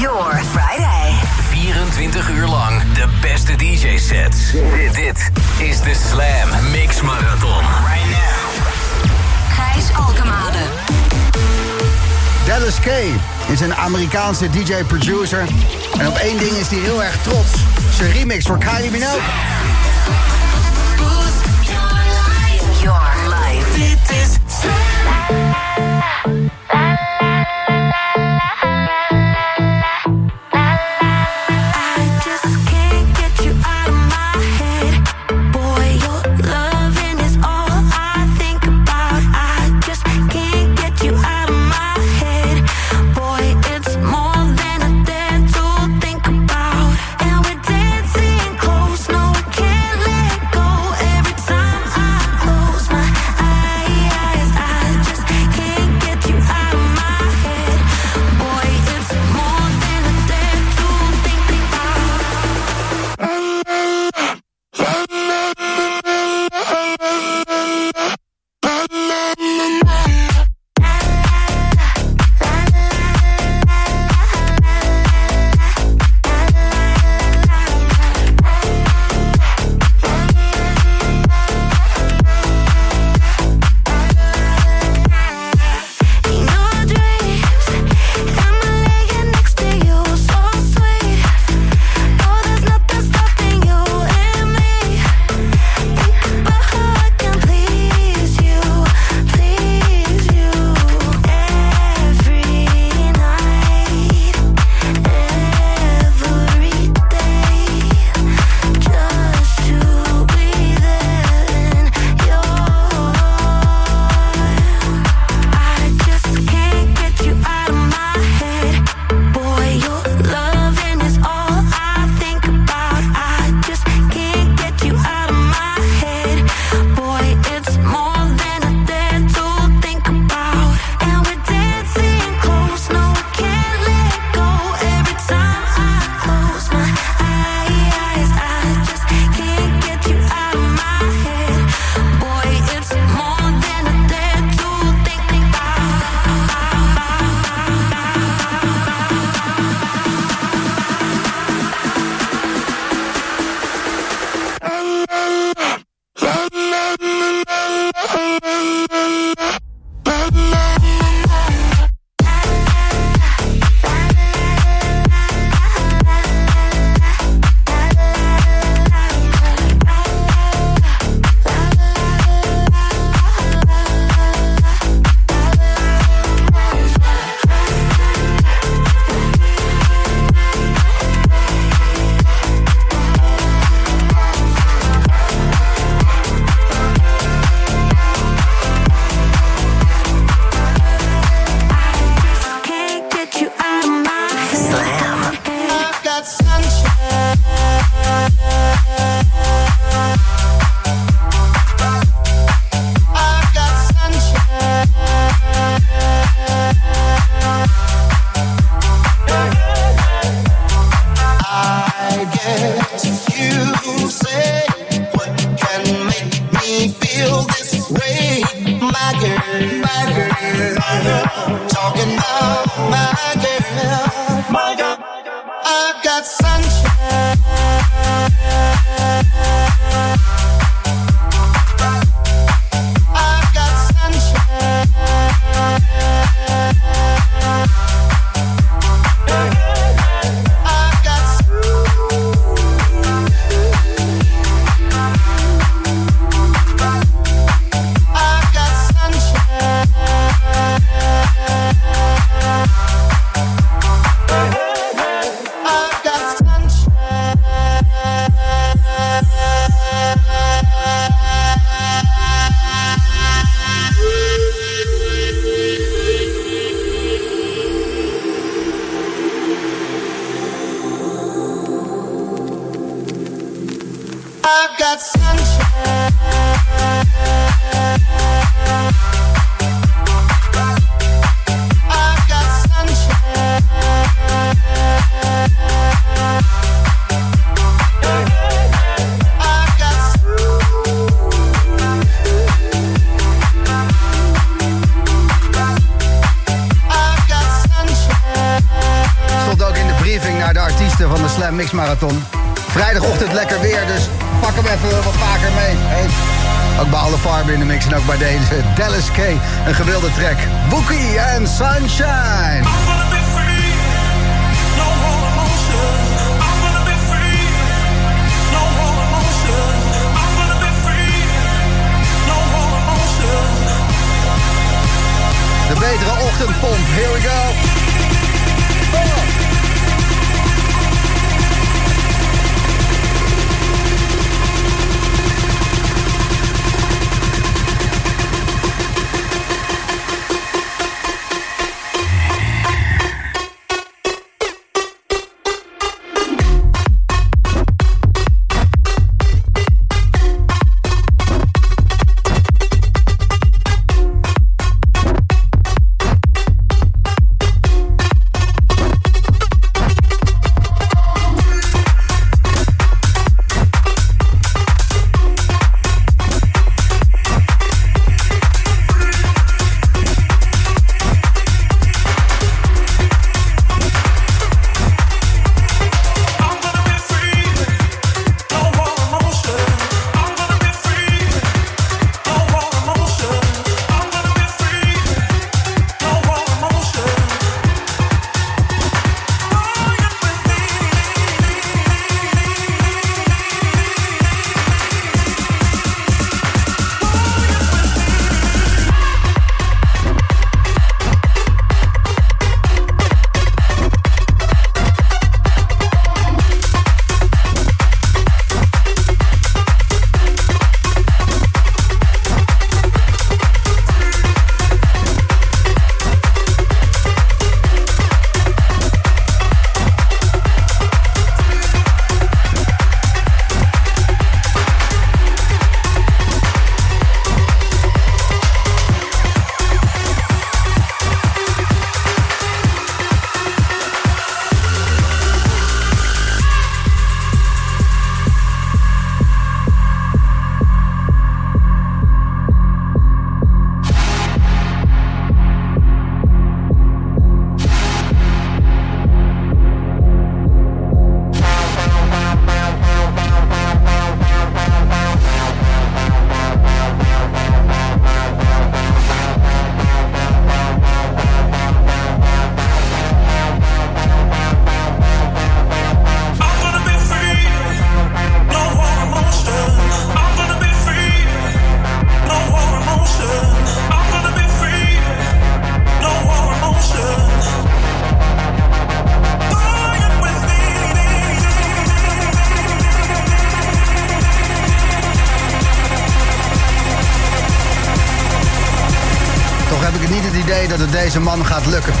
Your Friday. 24 uur lang de beste DJ-sets. Dit, is de Slam Mix Marathon. Right now. Gijs Alkemade. Dallas K is een Amerikaanse DJ-producer. En op één ding is hij heel erg trots. Zijn remix voor Kylie Minogue. Boost your life. Your life. Dit is Slam. Marathon. Vrijdagochtend lekker weer, dus pak hem even wat vaker mee. Hey. Ook bij alle farben in de mix en ook bij deze Dallas K. Een gewilde track. Wookie en Sunshine. De betere ochtendpomp. Here we go. Ik het niet het idee dat het deze man gaat lukken.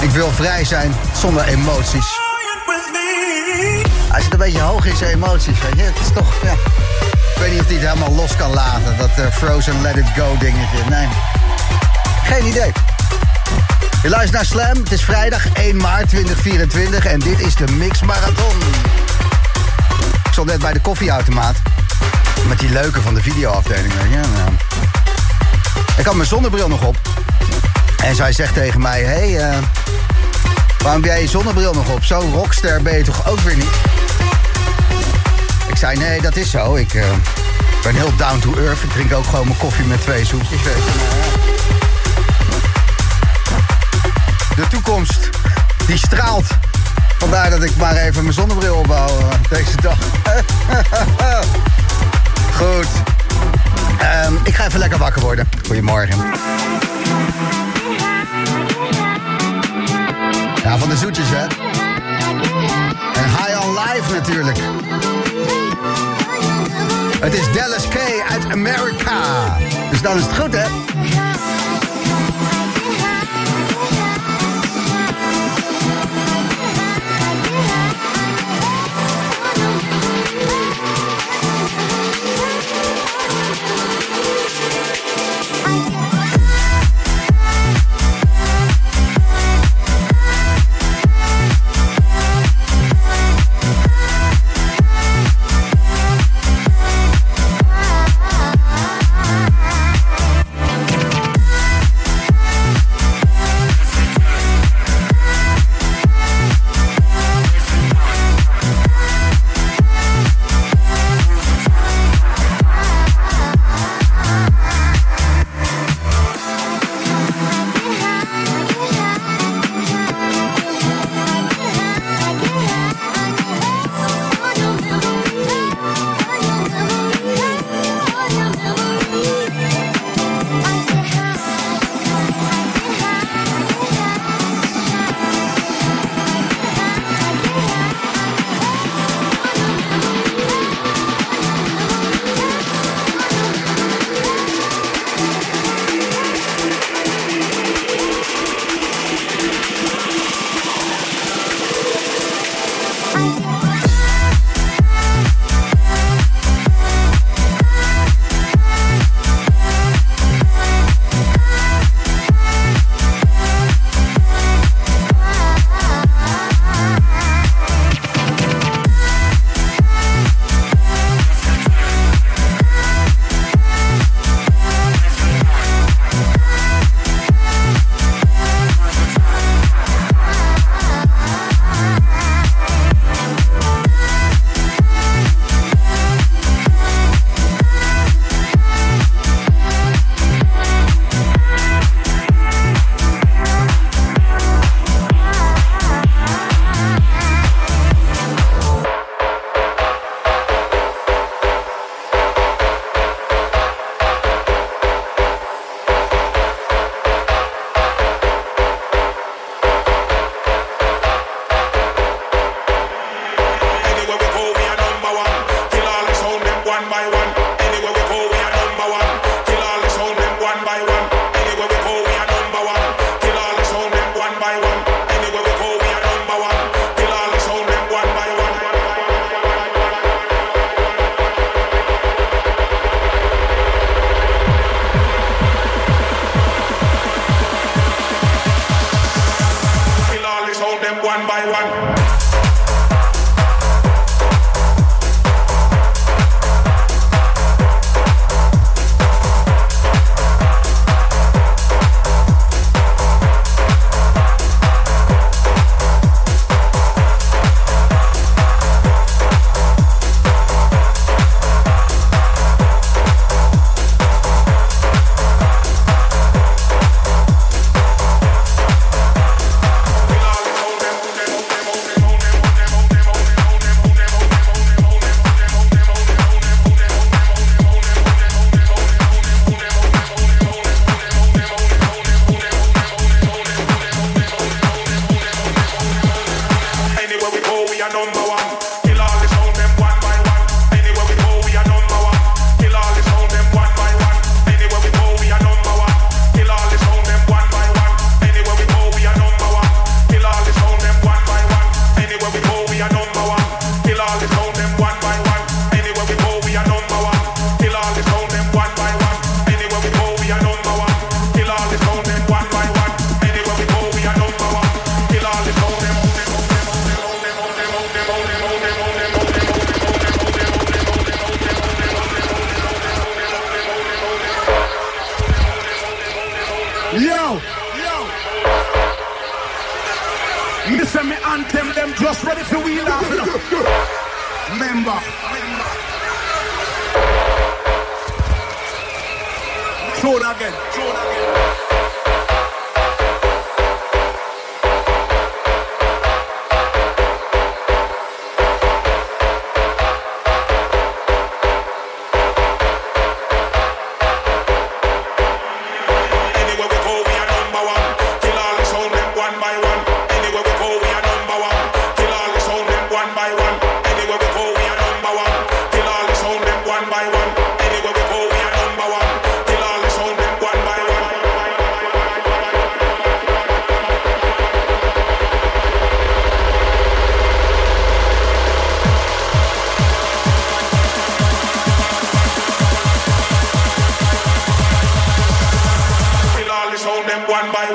Ik wil vrij zijn zonder emoties. Hij zit een beetje hoog in zijn emoties, weet. Het is toch, ja... Ik weet niet of hij het helemaal los kan laten, dat eh, Frozen Let It Go dingetje. Nee, geen idee. Je luistert naar Slam, het is vrijdag 1 maart 2024 en dit is de Mix Marathon. Ik stond net bij de koffieautomaat. Met die leuke van de videoafdeling. Nou, ik had mijn zonnebril nog op. En zij zegt tegen mij: Hé, hey, eh, waarom jij je zonnebril nog op? Zo'n rockster ben je toch ook weer niet? Ik zei: Nee, dat is zo. Ik eh, ben heel down to earth. Ik drink ook gewoon mijn koffie met twee zoetjes. De toekomst, die straalt. Vandaar dat ik maar even mijn zonnebril opbouw eh, deze dag. Goed. Ehm, ik ga even lekker wakker worden. Goedemorgen. Van de zoetjes, hè? En High on Life natuurlijk. Het is Dallas K uit Amerika. Dus dan is het goed, hè?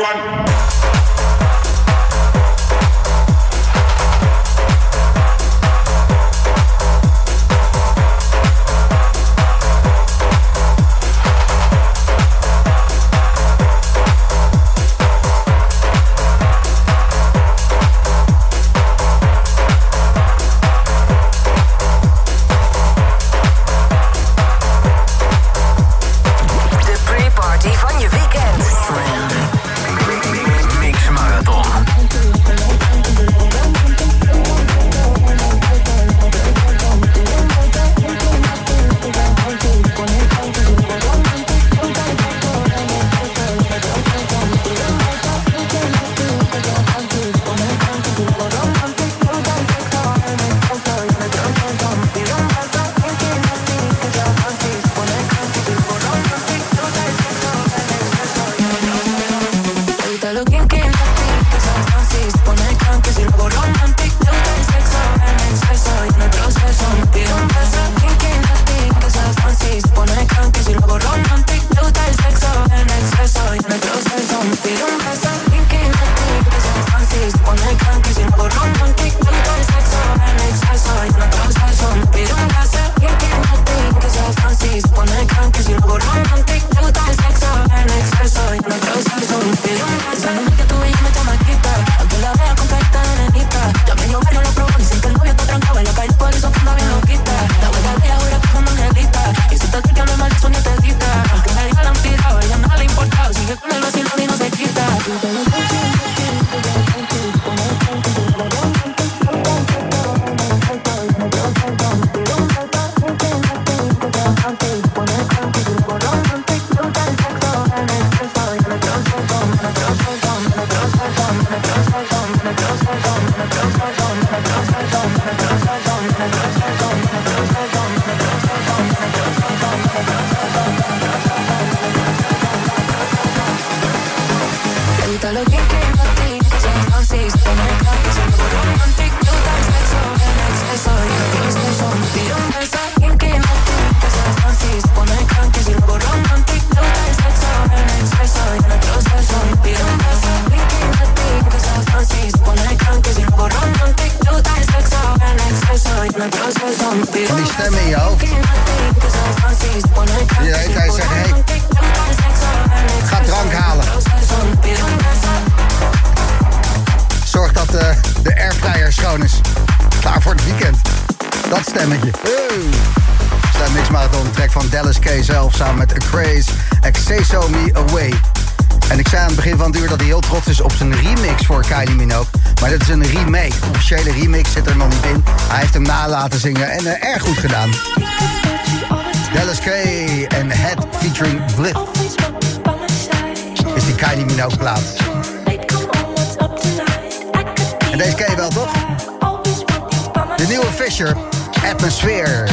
everyone. Yo me chamaquita, laten zingen. En uh, erg goed gedaan. Dallas K en Head featuring Blip. Is die Kylie Minogue plaat. En deze ken je wel, toch? De nieuwe Fisher, Atmosphere.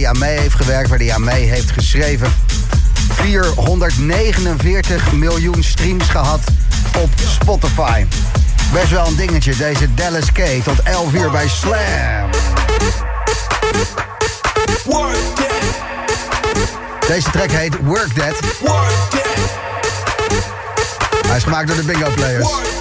Hij aan mee heeft gewerkt, waar hij aan mee heeft geschreven, 449 miljoen streams gehad op Spotify. Best wel een dingetje, deze Dallas K. Tot 11 uur bij Slam. Deze track heet Work That. Hij is gemaakt door de Bingo Players.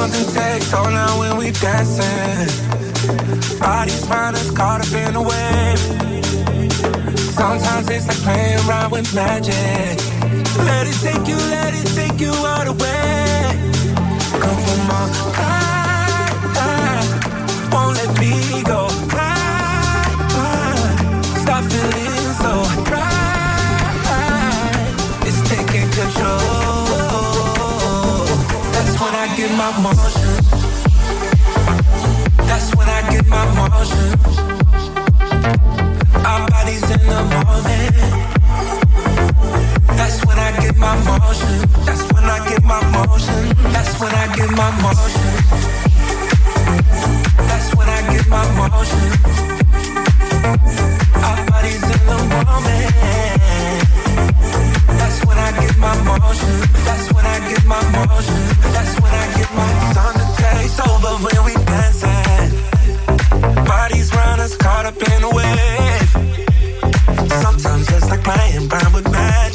Something takes hold now when we dancing. Bodies find us caught up in the wave. Sometimes it's like playing around with magic. Let it take you, let it take you all the way. Come from my high, won't let me go. Get. That's when I get my motion. Our bodies in the moment. That's when I get my motion. That's when I get my motion. That's when I get my motion. That's when I get my motion. Our bodies in the moment. That's when I get my motion. That's when I get my motion. That's when I get my Thunder takes over when we dancing. Bodies round us caught up in a wave. Sometimes it's like playing around with magic.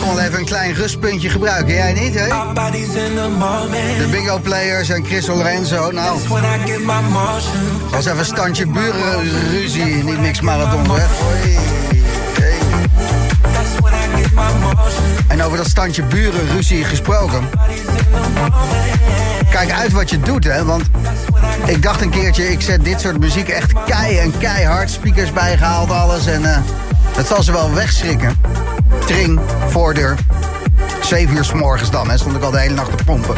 Gewoon even een klein rustpuntje gebruiken, jij niet, hè? De bingo players en Chris Lorenzo. Nou, was even standje burenruzie in die mixmarathon, hè? En over dat standje burenruzie gesproken. Kijk uit wat je doet, hè? Want ik dacht een keertje, ik zet dit soort muziek echt kei en keihard. Speakers bijgehaald, alles. En eh het zal ze wel wegschrikken. Tring, voordeur. Zeven uur s morgens dan, hè? Stond ik al de hele nacht te pompen.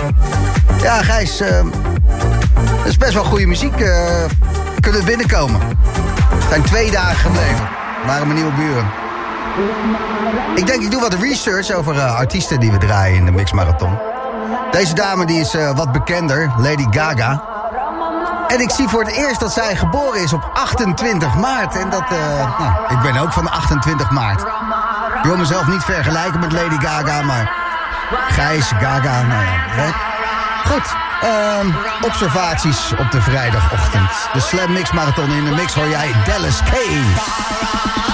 Ja, Gijs, dat is best wel goede muziek. eh kunnen binnenkomen. Het zijn twee dagen gebleven. Waren mijn nieuwe buren. Ik denk, ik doe wat research over eh, artiesten die we draaien in de Mixmarathon. Deze dame die is wat bekender, Lady Gaga. En ik zie voor het eerst dat zij geboren is op 28 maart. En dat, nou, ik ben ook van 28 maart. Wil mezelf niet vergelijken met Lady Gaga, maar Gijs, Gaga, nou ja. Goed, ehm, observaties op de vrijdagochtend. De Slam Mix Marathon in de mix hoor jij Dallas Cave.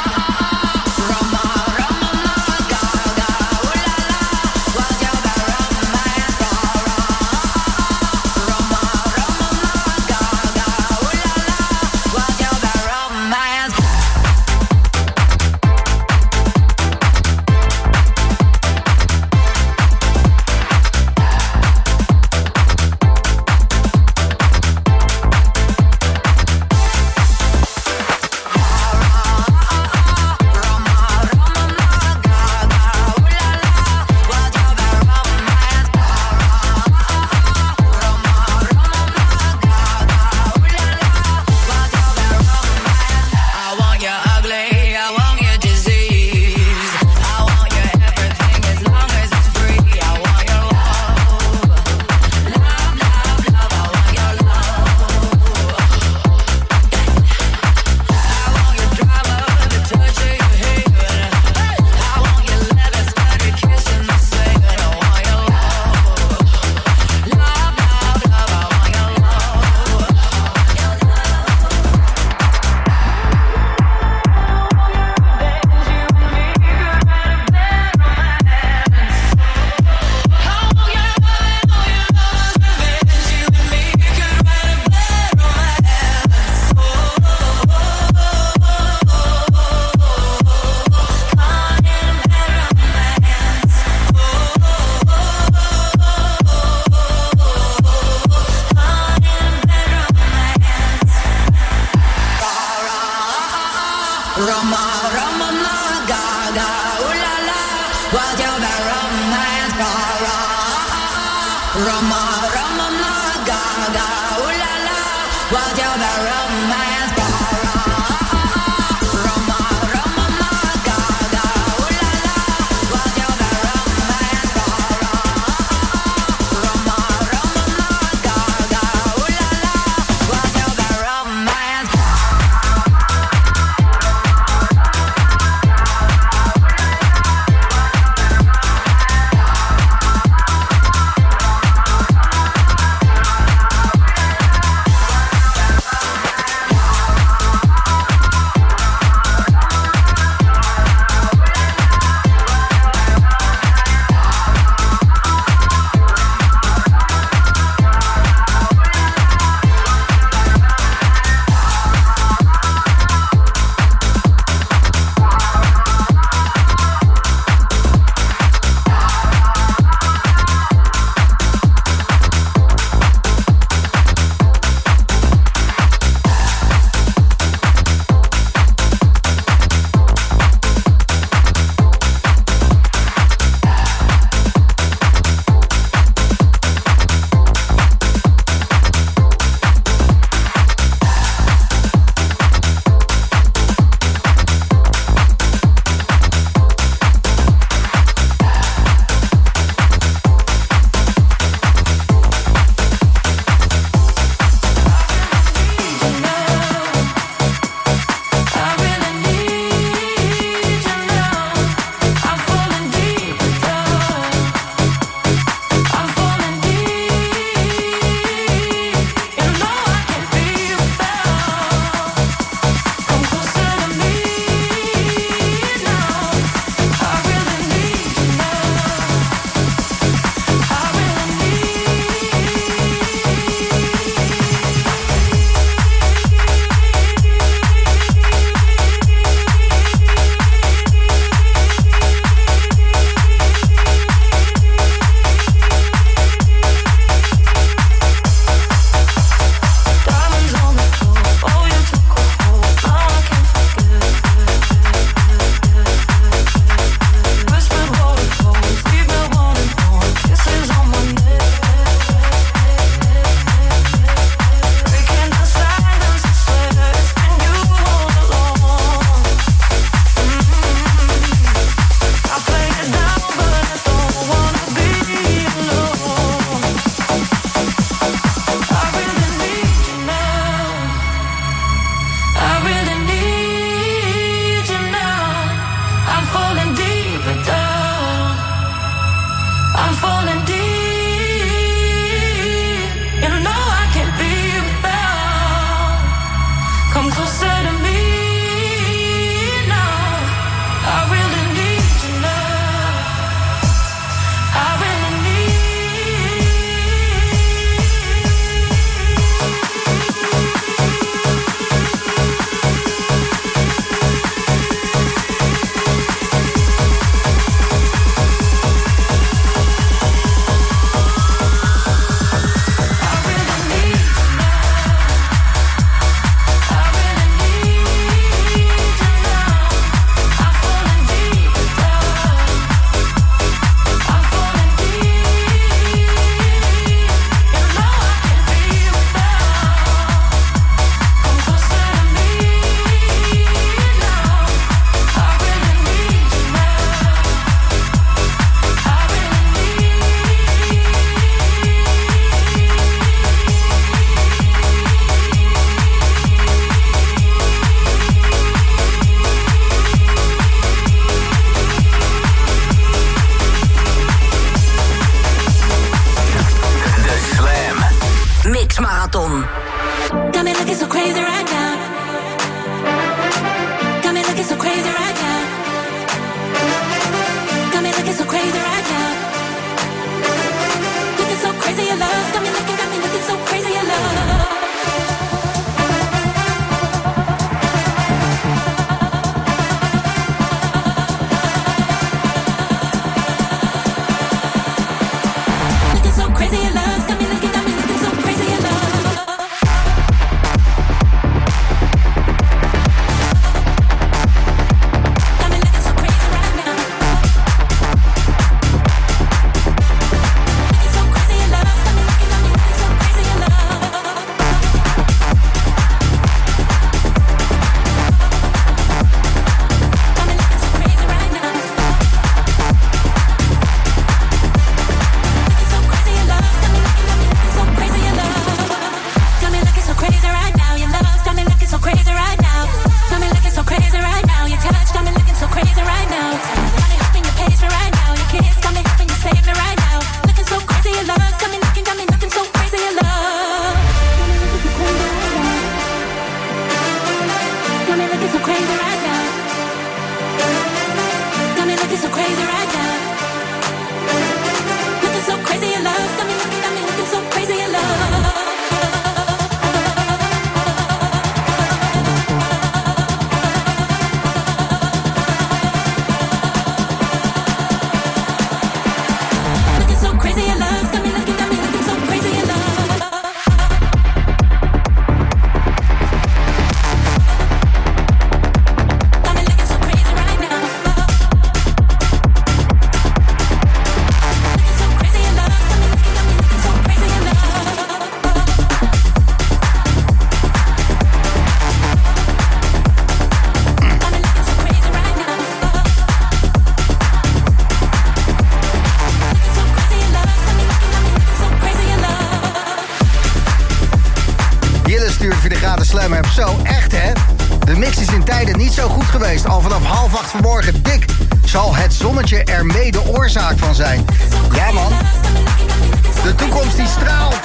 Die straalt.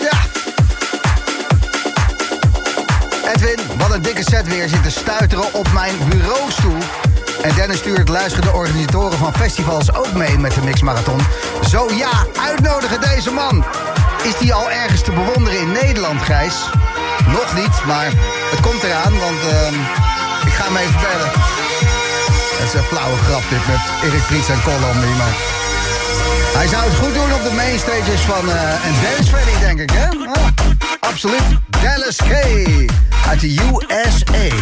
Ja. Edwin, wat een dikke set weer zit te stuiteren op mijn bureaustoel. En Dennis stuurt luisteren de organisatoren van festivals ook mee met de Mixmarathon. Zo ja, uitnodigen deze man. Is die al ergens te bewonderen in Nederland, Gijs? Nog niet, maar het komt eraan, want ehm, ik ga hem even bellen. Dat is een flauwe grap dit met Erik Priets en Colombi, maar... Hij zou het goed doen op de mainstages van eh, een Dance denk ik, hè? Absoluut. Dallas K. uit de USA.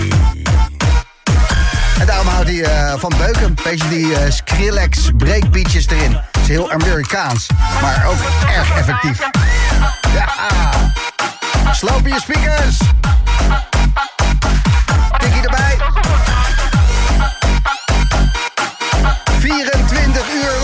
En daarom houdt hij eh, van beuken. Een beetje die eh, Skrillex breakbeatjes erin. Het is heel Amerikaans, maar ook erg effectief. Ja. Slopen je speakers. Tikkie erbij. 24 uur